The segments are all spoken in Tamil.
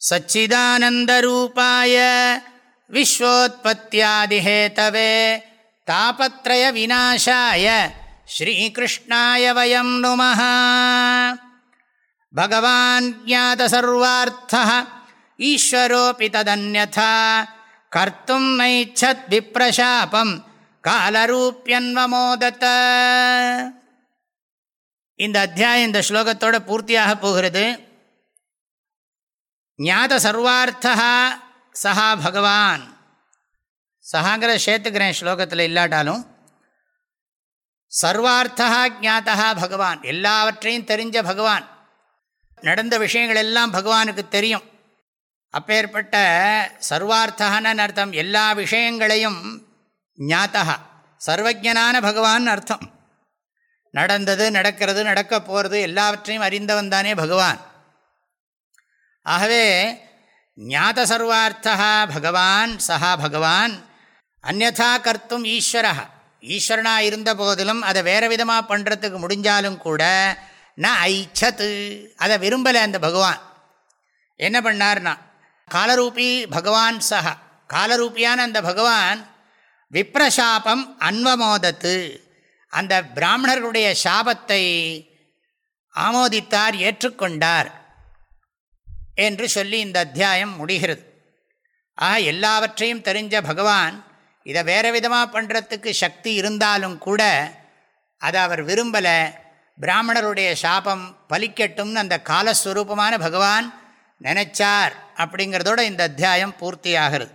सच्चिदानन्दरूपाय विश्वोत्पत्त्यादिहेतवे तापत्रयविनाशाय श्रीकृष्णाय वयं नुमः भगवान् ज्ञातसर्वार्थः ईश्वरोऽपि तदन्यथा कर्तुं नैच्छद्विप्रशापं காலரூப்பியன்வமோதத்த இந்த அத்தியாயம் இந்த ஸ்லோகத்தோட பூர்த்தியாக போகிறது ஞாத சர்வார்த்தா சஹா பகவான். சஹாங்கிற சேர்த்துக்கிறேன் ஸ்லோகத்தில் இல்லாட்டாலும் சர்வார்த்தா ஜாத்தா பகவான். எல்லாவற்றையும் தெரிஞ்ச பகவான். நடந்த விஷயங்கள் எல்லாம் பகவானுக்கு தெரியும். அப்பேற்பட்ட சர்வார்த்தகான்னு அர்த்தம் எல்லா விஷயங்களையும் ஞாத்தா சர்வஜனான பகவான் அர்த்தம். நடந்தது நடக்கிறது நடக்க போகிறது எல்லாவற்றையும் அறிந்தவன் தானே பகவான். ஆகவே ஞாத சர்வார்த்தா பகவான் சஹா பகவான் அந்நதா கர்த்தும் ஈஸ்வரா ஈஸ்வரனாக இருந்த போதிலும் அதை வேறு விதமாக பண்ணுறதுக்கு முடிஞ்சாலும் கூட ந ஐச்சத்து அதை விரும்பலை அந்த பகவான். என்ன பண்ணார்னா காலரூபி பகவான் சஹா காலரூபியான அந்த பகவான் விப்ரசாபம் அன்வமோதத்து அந்த பிராமணர்களுடைய சாபத்தை ஆமோதித்தார் ஏற்றுக்கொண்டார். என்று சொல்லி இந்த அத்தியாயம் முடிகிறது. ஆக எல்லாவற்றையும் தெரிஞ்ச பகவான் இதை வேறு விதமாக பண்ணுறதுக்கு சக்தி இருந்தாலும் கூட அதை அவர் விரும்பலை. பிராமணருடைய சாபம் பலிக்கட்டும்னு அந்த காலஸ்வரூபமான பகவான் நினைச்சார் அப்படிங்கிறதோட இந்த அத்தியாயம் பூர்த்தியாகிறது.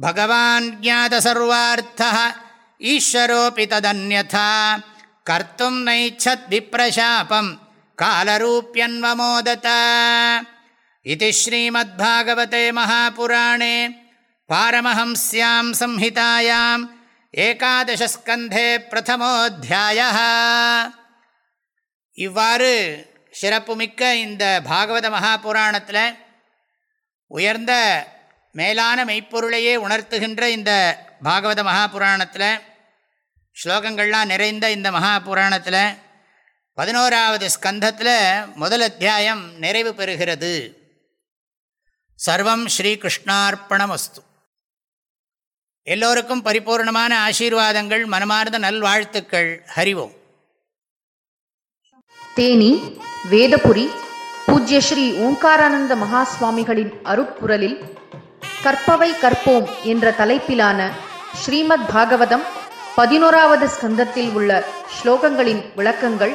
பகவான் ஜாத சர்வார்த்தா ஈஸ்வரோபி ததன்யதா கர்த்தும் நைச்சத் விப்ரசாபம். காலரூப்பியன்வமோதத இது ஸ்ரீமத்பாகவதே மகாபுராணே பாரமஹம்ஸ்யாம் சம்ஹிதாயாம் ஏகாதசஸ்கந்தே பிரதமோத்தியாய இவ்வாறு சிறப்புமிக்க இந்த பாகவத மகாபுராணத்தில் உயர்ந்த மேலான மெய்ப்பொருளையே உணர்த்துகின்ற இந்த பாகவத மகாபுராணத்தில் ஸ்லோகங்கள்லாம் நிறைந்த இந்த மகாபுராணத்தில் பதினோராவது ஸ்கந்தத்தில் முதல் அத்தியாயம் நிறைவு பெறுகிறது. சர்வம் ஸ்ரீகிருஷ்ணார்ப்பணமஸ்து. எல்லோருக்கும் பரிபூர்ணமான ஆசீர்வாதங்கள் மனமார்ந்த நல்வாழ்த்துக்கள். ஹரிவோம் தேனி வேதபுரி பூஜ்ய ஸ்ரீ ஓங்காரானந்த மகாஸ்வாமிகளின் அருட்குரலில் கற்பவை கற்போம் என்ற தலைப்பிலான ஸ்ரீமத் பாகவதம் பதினோராவது ஸ்கந்தத்தில் உள்ள ஸ்லோகங்களின் விளக்கங்கள்